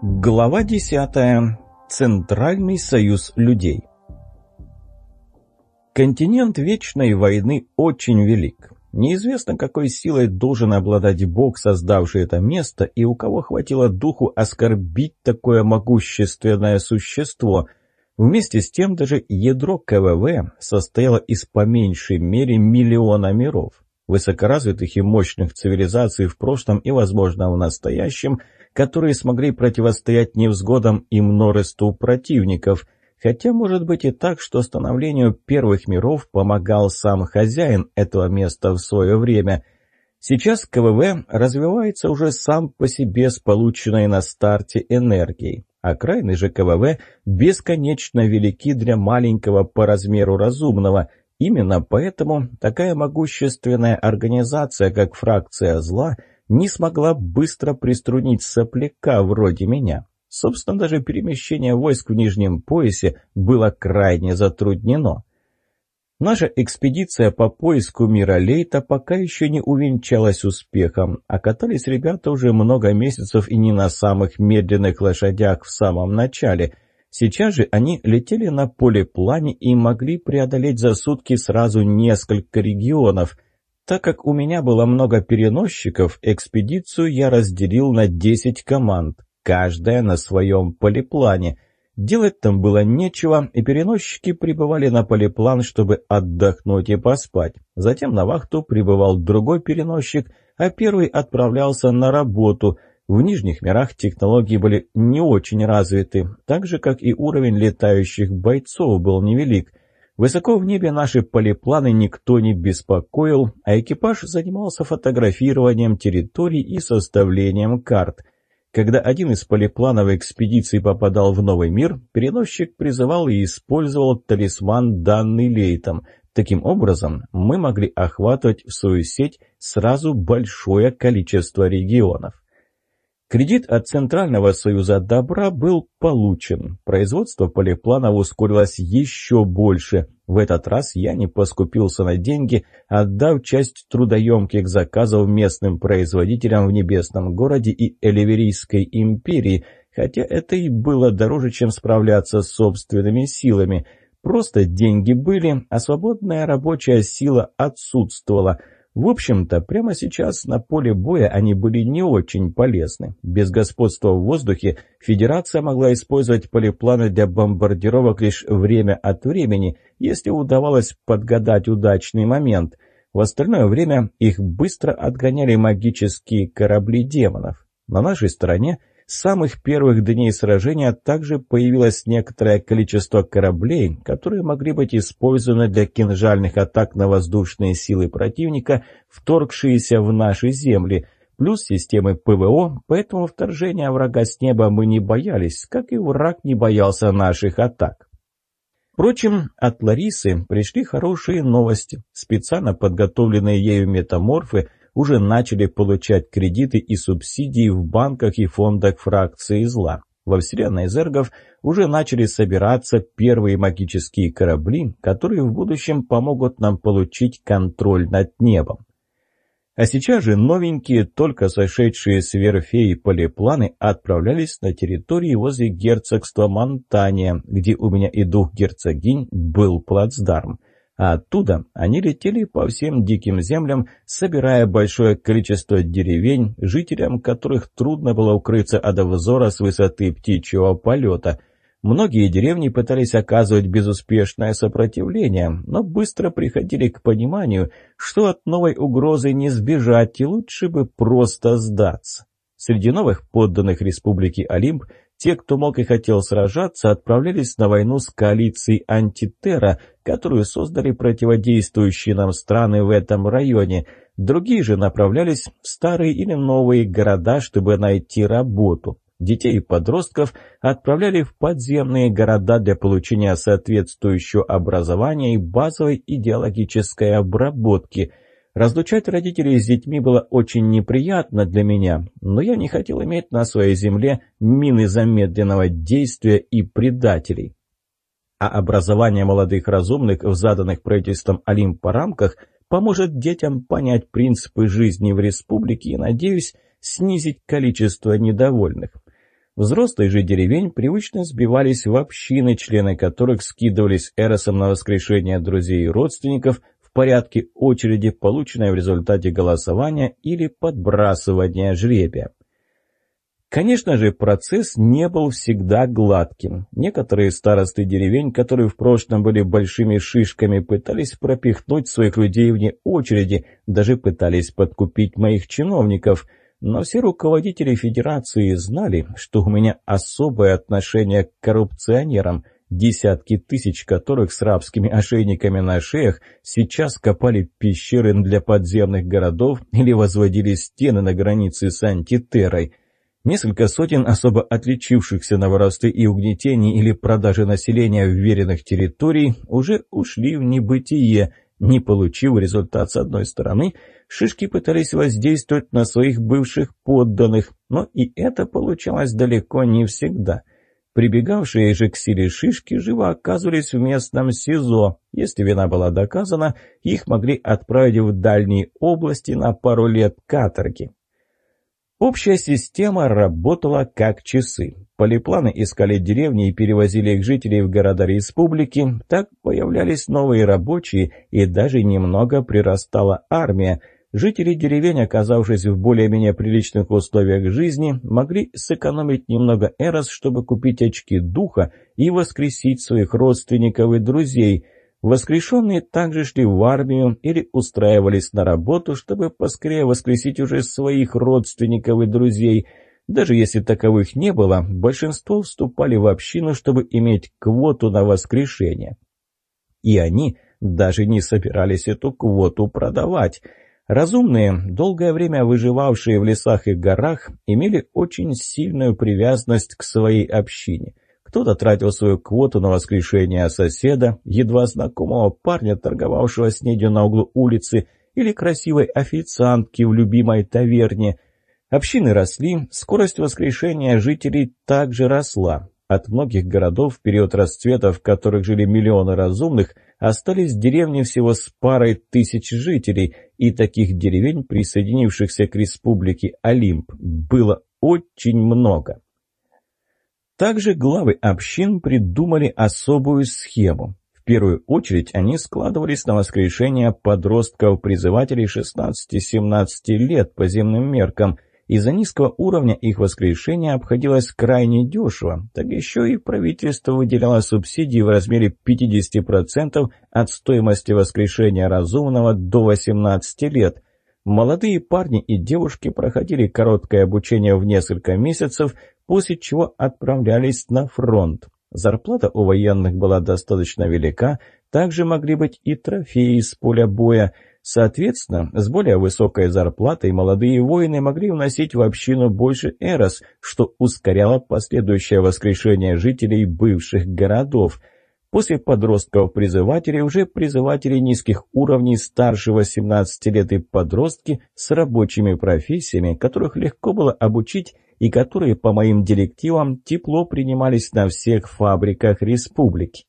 Глава 10. Центральный союз людей. Континент Вечной войны очень велик. Неизвестно, какой силой должен обладать Бог, создавший это место, и у кого хватило духу оскорбить такое могущественное существо. Вместе с тем даже ядро КВВ состояло из по меньшей мере миллиона миров. Высокоразвитых и мощных цивилизаций в прошлом и, возможно, в настоящем – которые смогли противостоять невзгодам и множеству противников. Хотя может быть и так, что становлению первых миров помогал сам хозяин этого места в свое время. Сейчас КВВ развивается уже сам по себе с полученной на старте энергией. Окраины же КВВ бесконечно велики для маленького по размеру разумного. Именно поэтому такая могущественная организация, как фракция зла – не смогла быстро приструнить сопляка вроде меня. Собственно, даже перемещение войск в нижнем поясе было крайне затруднено. Наша экспедиция по поиску мира Лейта пока еще не увенчалась успехом, а катались ребята уже много месяцев и не на самых медленных лошадях в самом начале. Сейчас же они летели на поле плане и могли преодолеть за сутки сразу несколько регионов – так как у меня было много переносчиков, экспедицию я разделил на 10 команд, каждая на своем полиплане. Делать там было нечего, и переносчики прибывали на полиплан, чтобы отдохнуть и поспать. Затем на вахту прибывал другой переносчик, а первый отправлялся на работу. В нижних мирах технологии были не очень развиты, так же, как и уровень летающих бойцов был невелик. Высоко в небе наши полипланы никто не беспокоил, а экипаж занимался фотографированием территорий и составлением карт. Когда один из полипланов экспедиции попадал в новый мир, переносчик призывал и использовал талисман, данный Лейтом. Таким образом, мы могли охватывать в свою сеть сразу большое количество регионов. Кредит от Центрального союза добра был получен. Производство полипланов ускорилось еще больше. В этот раз я не поскупился на деньги, отдав часть трудоемких заказов местным производителям в Небесном городе и Эливерийской империи, хотя это и было дороже, чем справляться с собственными силами. Просто деньги были, а свободная рабочая сила отсутствовала – в общем-то, прямо сейчас на поле боя они были не очень полезны. Без господства в воздухе Федерация могла использовать полипланы для бомбардировок лишь время от времени, если удавалось подгадать удачный момент. В остальное время их быстро отгоняли магические корабли демонов. На нашей стороне с самых первых дней сражения также появилось некоторое количество кораблей, которые могли быть использованы для кинжальных атак на воздушные силы противника, вторгшиеся в наши земли, плюс системы ПВО, поэтому вторжения врага с неба мы не боялись, как и враг не боялся наших атак. Впрочем, от Ларисы пришли хорошие новости. Специально подготовленные ею метаморфы уже начали получать кредиты и субсидии в банках и фондах фракции зла. Во вселенной зергов уже начали собираться первые магические корабли, которые в будущем помогут нам получить контроль над небом. А сейчас же новенькие, только сошедшие с верфей полипланы отправлялись на территории возле герцогства Монтания, где у меня и дух герцогинь был плацдарм а оттуда они летели по всем диким землям, собирая большое количество деревень, жителям которых трудно было укрыться от взора с высоты птичьего полета. Многие деревни пытались оказывать безуспешное сопротивление, но быстро приходили к пониманию, что от новой угрозы не сбежать и лучше бы просто сдаться. Среди новых подданных республики Олимп те, кто мог и хотел сражаться, отправлялись на войну с коалицией антитера, которую создали противодействующие нам страны в этом районе. Другие же направлялись в старые или новые города, чтобы найти работу. Детей и подростков отправляли в подземные города для получения соответствующего образования и базовой идеологической обработки – Разлучать родителей с детьми было очень неприятно для меня, но я не хотел иметь на своей земле мины замедленного действия и предателей. А образование молодых разумных в заданных правительством Олимпа рамках поможет детям понять принципы жизни в республике и, надеюсь, снизить количество недовольных. Взрослые же деревень привычно сбивались в общины, члены которых скидывались эросом на воскрешение друзей и родственников порядке очереди, полученной в результате голосования или подбрасывания жребия. Конечно же, процесс не был всегда гладким. Некоторые старосты деревень, которые в прошлом были большими шишками, пытались пропихнуть своих людей вне очереди, даже пытались подкупить моих чиновников. Но все руководители федерации знали, что у меня особое отношение к коррупционерам, десятки тысяч которых с рабскими ошейниками на шеях сейчас копали пещеры для подземных городов или возводили стены на границе с антитерой – Несколько сотен особо отличившихся на воровстве и угнетении или продаже населения вверенных территорий уже ушли в небытие, не получив результат с одной стороны, шишки пытались воздействовать на своих бывших подданных, но и это получалось далеко не всегда. Прибегавшие же к силе шишки живо оказывались в местном СИЗО. Если вина была доказана, их могли отправить в дальние области на пару лет каторги. Общая система работала как часы. Полипланы искали деревни и перевозили их жителей в города республики, так появлялись новые рабочие и даже немного прирастала армия. Жители деревень, оказавшись в более-менее приличных условиях жизни, могли сэкономить немного эрос, чтобы купить очки духа и воскресить своих родственников и друзей – Воскрешенные также шли в армию или устраивались на работу, чтобы поскорее воскресить уже своих родственников и друзей. Даже если таковых не было, большинство вступали в общину, чтобы иметь квоту на воскрешение. И они даже не собирались эту квоту продавать. Разумные, долгое время выживавшие в лесах и горах, имели очень сильную привязанность к своей общине – кто-то тратил свою квоту на воскрешение соседа, едва знакомого парня, торговавшего снедью на углу улицы, или красивой официантки в любимой таверне. Общины росли, скорость воскрешения жителей также росла. От многих городов в период расцвета, в которых жили миллионы разумных, остались деревни всего с парой тысяч жителей, и таких деревень, присоединившихся к республике Олимп, было очень много. Также главы общин придумали особую схему. В первую очередь они складывались на воскрешение подростков-призывателей 16-17 лет по земным меркам. Из-за низкого уровня их воскрешения обходилось крайне дешево, так еще и правительство выделяло субсидии в размере 50% от стоимости воскрешения разумного до 18 лет – Молодые парни и девушки проходили короткое обучение в несколько месяцев, после чего отправлялись на фронт. Зарплата у военных была достаточно велика, также могли быть и трофеи с поля боя. Соответственно, с более высокой зарплатой молодые воины могли вносить в общину больше эрос, что ускоряло последующее воскрешение жителей бывших городов – После подростков-призывателей уже призыватели низких уровней старше 18 лет и подростки с рабочими профессиями, которых легко было обучить и которые по моим директивам тепло принимались на всех фабриках республики.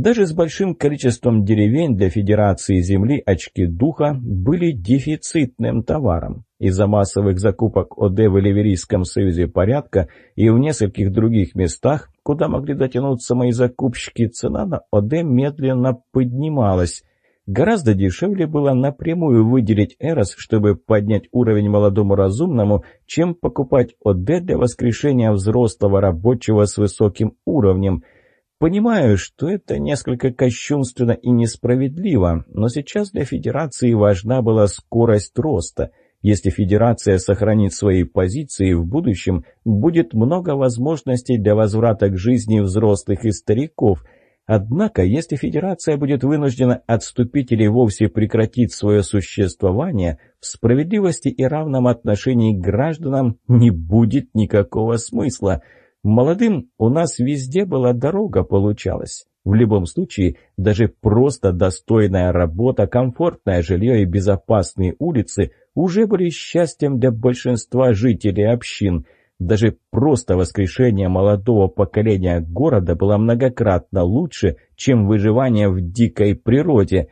Даже с большим количеством деревень для Федерации Земли очки духа были дефицитным товаром. Из-за массовых закупок ОД в Ливерийском союзе порядка и в нескольких других местах, куда могли дотянуться мои закупщики, цена на ОД медленно поднималась. Гораздо дешевле было напрямую выделить Эрос, чтобы поднять уровень молодому разумному, чем покупать ОД для воскрешения взрослого рабочего с высоким уровнем – Понимаю, что это несколько кощунственно и несправедливо, но сейчас для Федерации важна была скорость роста. Если Федерация сохранит свои позиции в будущем, будет много возможностей для возврата к жизни взрослых и стариков. Однако, если Федерация будет вынуждена отступить или вовсе прекратить свое существование, в справедливости и равном отношении к гражданам не будет никакого смысла – Молодым у нас везде была дорога получалась. В любом случае, даже просто достойная работа, комфортное жилье и безопасные улицы уже были счастьем для большинства жителей общин. Даже просто воскрешение молодого поколения города было многократно лучше, чем выживание в дикой природе.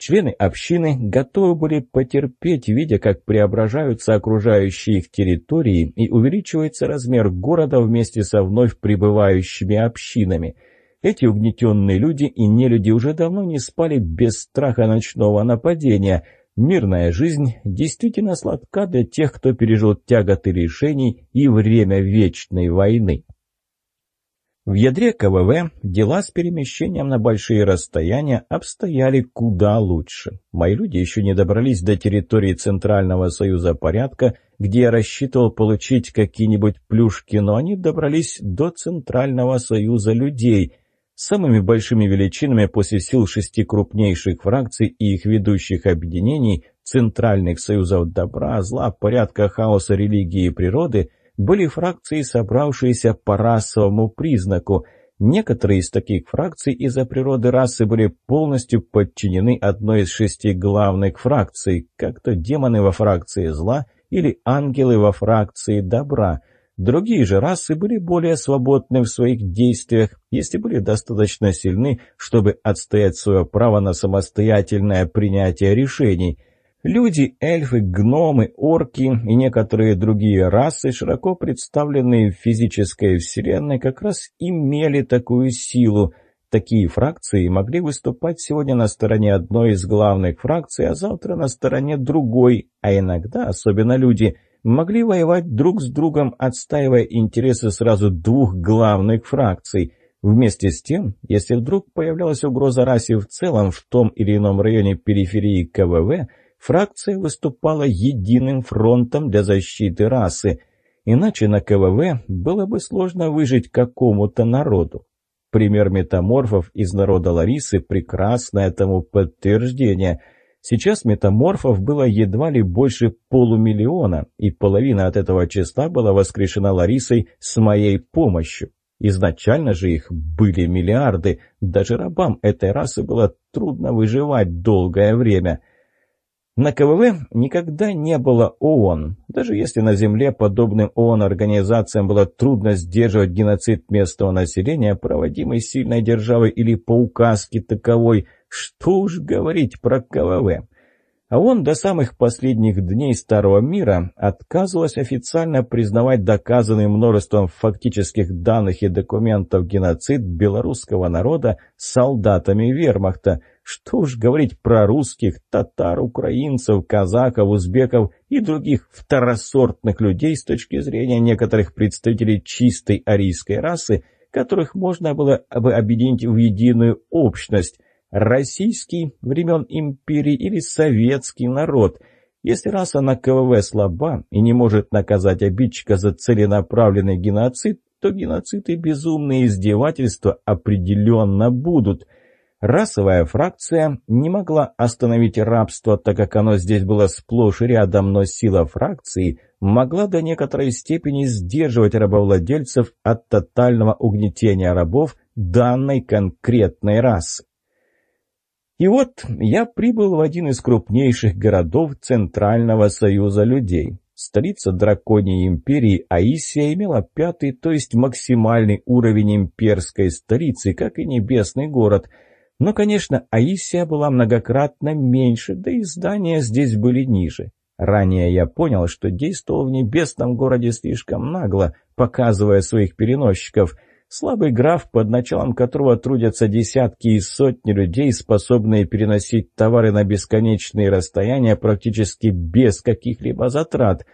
Члены общины готовы были потерпеть, видя, как преображаются окружающие их территории и увеличивается размер города вместе со вновь прибывающими общинами. Эти угнетенные люди и нелюди уже давно не спали без страха ночного нападения. Мирная жизнь действительно сладка для тех, кто пережил тяготы решений и время вечной войны. В ядре КВВ дела с перемещением на большие расстояния обстояли куда лучше. Мои люди еще не добрались до территории Центрального Союза порядка, где я рассчитывал получить какие-нибудь плюшки, но они добрались до Центрального Союза людей. Самыми большими величинами после сил шести крупнейших фракций и их ведущих объединений, Центральных Союзов добра, зла, порядка, хаоса, религии и природы – были фракции, собравшиеся по расовому признаку. Некоторые из таких фракций из-за природы расы были полностью подчинены одной из шести главных фракций, как то демоны во фракции зла или ангелы во фракции добра. Другие же расы были более свободны в своих действиях, если были достаточно сильны, чтобы отстоять свое право на самостоятельное принятие решений – Люди, эльфы, гномы, орки и некоторые другие расы, широко представленные в физической вселенной, как раз имели такую силу. Такие фракции могли выступать сегодня на стороне одной из главных фракций, а завтра на стороне другой, а иногда, особенно люди, могли воевать друг с другом, отстаивая интересы сразу двух главных фракций – Вместе с тем, если вдруг появлялась угроза расе в целом в том или ином районе периферии КВВ, фракция выступала единым фронтом для защиты расы. Иначе на КВВ было бы сложно выжить какому-то народу. Пример метаморфов из народа Ларисы – прекрасное тому подтверждение. Сейчас метаморфов было едва ли больше полумиллиона, и половина от этого числа была воскрешена Ларисой с моей помощью. Изначально же их были миллиарды, даже рабам этой расы было трудно выживать долгое время – на КВВ никогда не было ООН. Даже если на Земле подобным ООН-организациям было трудно сдерживать геноцид местного населения, проводимый сильной державой или по указке таковой, что уж говорить про КВВ. А он до самых последних дней Старого Мира отказывалась официально признавать доказанный множеством фактических данных и документов геноцид белорусского народа солдатами вермахта, что уж говорить про русских, татар, украинцев, казаков, узбеков и других второсортных людей с точки зрения некоторых представителей чистой арийской расы, которых можно было бы объединить в единую общность – российский времен империи или советский народ. Если раса на КВВ слаба и не может наказать обидчика за целенаправленный геноцид, то геноциды безумные издевательства определенно будут – Расовая фракция не могла остановить рабство, так как оно здесь было сплошь и рядом, но сила фракции могла до некоторой степени сдерживать рабовладельцев от тотального угнетения рабов данной конкретной расы. И вот я прибыл в один из крупнейших городов Центрального Союза людей. Столица драконьей империи Аисия имела пятый, то есть максимальный уровень имперской столицы, как и небесный город – но, конечно, Аисия была многократно меньше, да и здания здесь были ниже. Ранее я понял, что действовал в небесном городе слишком нагло, показывая своих переносчиков. Слабый граф, под началом которого трудятся десятки и сотни людей, способные переносить товары на бесконечные расстояния практически без каких-либо затрат.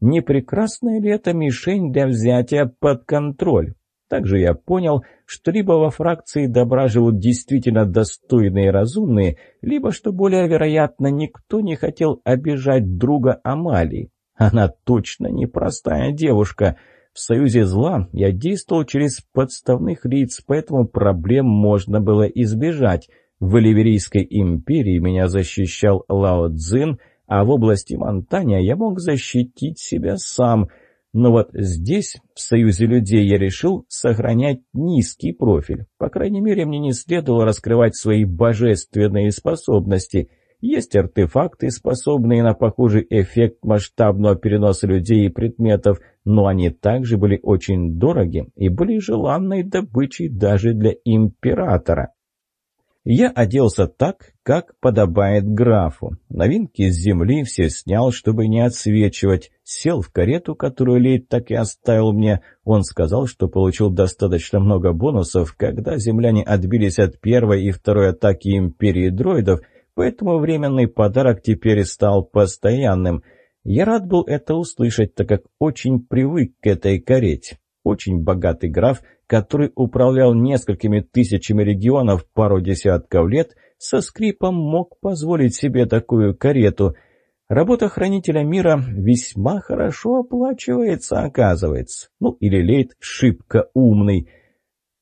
Не прекрасная ли это мишень для взятия под контроль? Также я понял, что либо во фракции добра живут действительно достойные и разумные, либо, что более вероятно, никто не хотел обижать друга Амалии. Она точно непростая девушка. В союзе зла я действовал через подставных лиц, поэтому проблем можно было избежать. В Оливерийской империи меня защищал Лао Цзин, а в области Монтания я мог защитить себя сам – но вот здесь, в Союзе людей, я решил сохранять низкий профиль. По крайней мере, мне не следовало раскрывать свои божественные способности. Есть артефакты, способные на похожий эффект масштабного переноса людей и предметов, но они также были очень дороги и были желанной добычей даже для императора. Я оделся так, как подобает графу. Новинки с земли все снял, чтобы не отсвечивать. Сел в карету, которую Лейд так и оставил мне. Он сказал, что получил достаточно много бонусов, когда земляне отбились от первой и второй атаки Империи дроидов, поэтому временный подарок теперь стал постоянным. Я рад был это услышать, так как очень привык к этой карете. Очень богатый граф — который управлял несколькими тысячами регионов пару десятков лет, со скрипом мог позволить себе такую карету. Работа хранителя мира весьма хорошо оплачивается, оказывается. Ну, или Лейт шибко умный.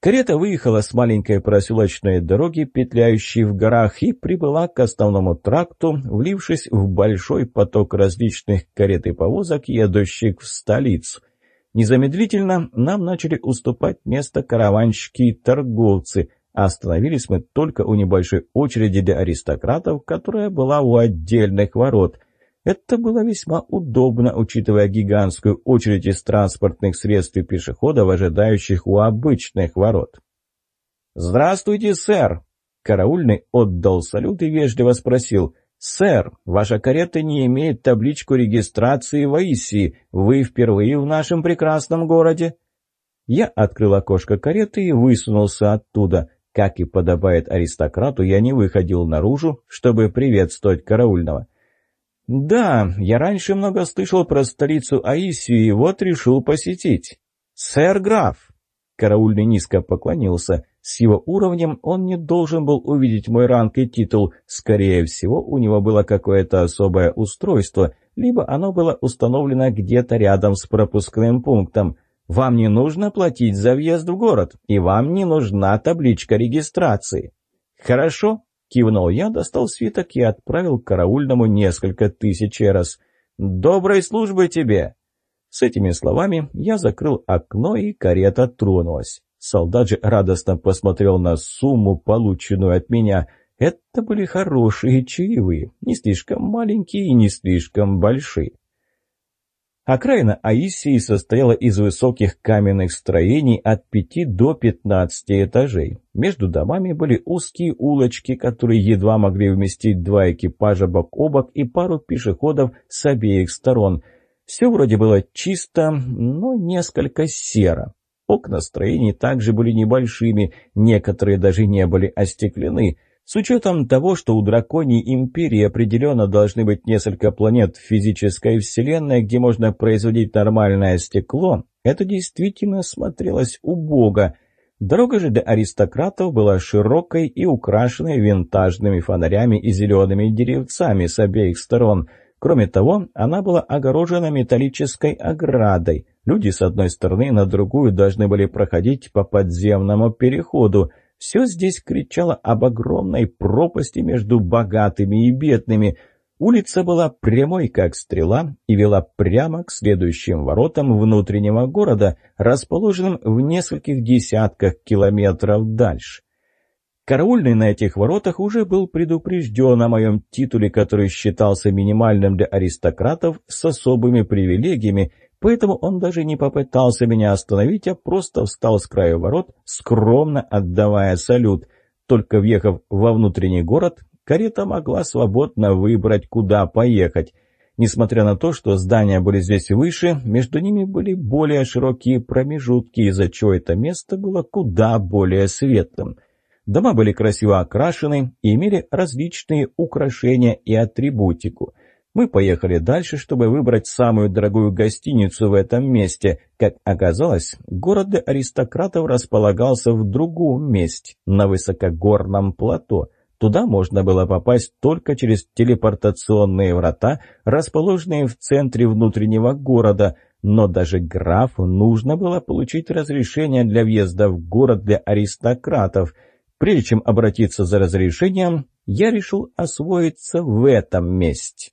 Карета выехала с маленькой проселочной дороги, петляющей в горах, и прибыла к основному тракту, влившись в большой поток различных карет и повозок, едущих в столицу — Незамедлительно нам начали уступать место караванщики и торговцы. Остановились мы только у небольшой очереди для аристократов, которая была у отдельных ворот. Это было весьма удобно, учитывая гигантскую очередь из транспортных средств и пешеходов, ожидающих у обычных ворот. «Здравствуйте, сэр!» Караульный отдал салют и вежливо спросил – «Сэр, ваша карета не имеет табличку регистрации в Аисии. Вы впервые в нашем прекрасном городе?» Я открыл окошко кареты и высунулся оттуда. Как и подобает аристократу, я не выходил наружу, чтобы приветствовать караульного. «Да, я раньше много слышал про столицу Аисию и вот решил посетить. Сэр граф!» Караульный низко поклонился. С его уровнем он не должен был увидеть мой ранг и титул. Скорее всего, у него было какое-то особое устройство, либо оно было установлено где-то рядом с пропускным пунктом. Вам не нужно платить за въезд в город, и вам не нужна табличка регистрации. Хорошо, кивнул я, достал свиток и отправил караульному несколько тысяч раз. Доброй службы тебе! С этими словами я закрыл окно, и карета тронулась. Солдат же радостно посмотрел на сумму, полученную от меня. Это были хорошие чаевые, не слишком маленькие и не слишком большие. Окраина Аисии состояла из высоких каменных строений от пяти до пятнадцати этажей. Между домами были узкие улочки, которые едва могли вместить два экипажа бок о бок и пару пешеходов с обеих сторон. Все вроде было чисто, но несколько серо. Окна строений также были небольшими, некоторые даже не были остеклены. С учетом того, что у драконьей империи определенно должны быть несколько планет в физической вселенной, где можно производить нормальное стекло, это действительно смотрелось убого. Дорога же для аристократов была широкой и украшенной винтажными фонарями и зелеными деревцами с обеих сторон – Кроме того, она была огорожена металлической оградой. Люди с одной стороны на другую должны были проходить по подземному переходу. Все здесь кричало об огромной пропасти между богатыми и бедными. Улица была прямой, как стрела, и вела прямо к следующим воротам внутреннего города, расположенным в нескольких десятках километров дальше. Караульный на этих воротах уже был предупрежден о моем титуле, который считался минимальным для аристократов с особыми привилегиями, поэтому он даже не попытался меня остановить, а просто встал с краю ворот, скромно отдавая салют. Только въехав во внутренний город, карета могла свободно выбрать, куда поехать. Несмотря на то, что здания были здесь выше, между ними были более широкие промежутки, из-за чего это место было куда более светлым – Дома были красиво окрашены и имели различные украшения и атрибутику. Мы поехали дальше, чтобы выбрать самую дорогую гостиницу в этом месте. Как оказалось, город аристократов располагался в другом месте, на высокогорном плато. Туда можно было попасть только через телепортационные врата, расположенные в центре внутреннего города, но даже графу нужно было получить разрешение для въезда в город для аристократов – Прежде чем обратиться за разрешением, я решил освоиться в этом месте.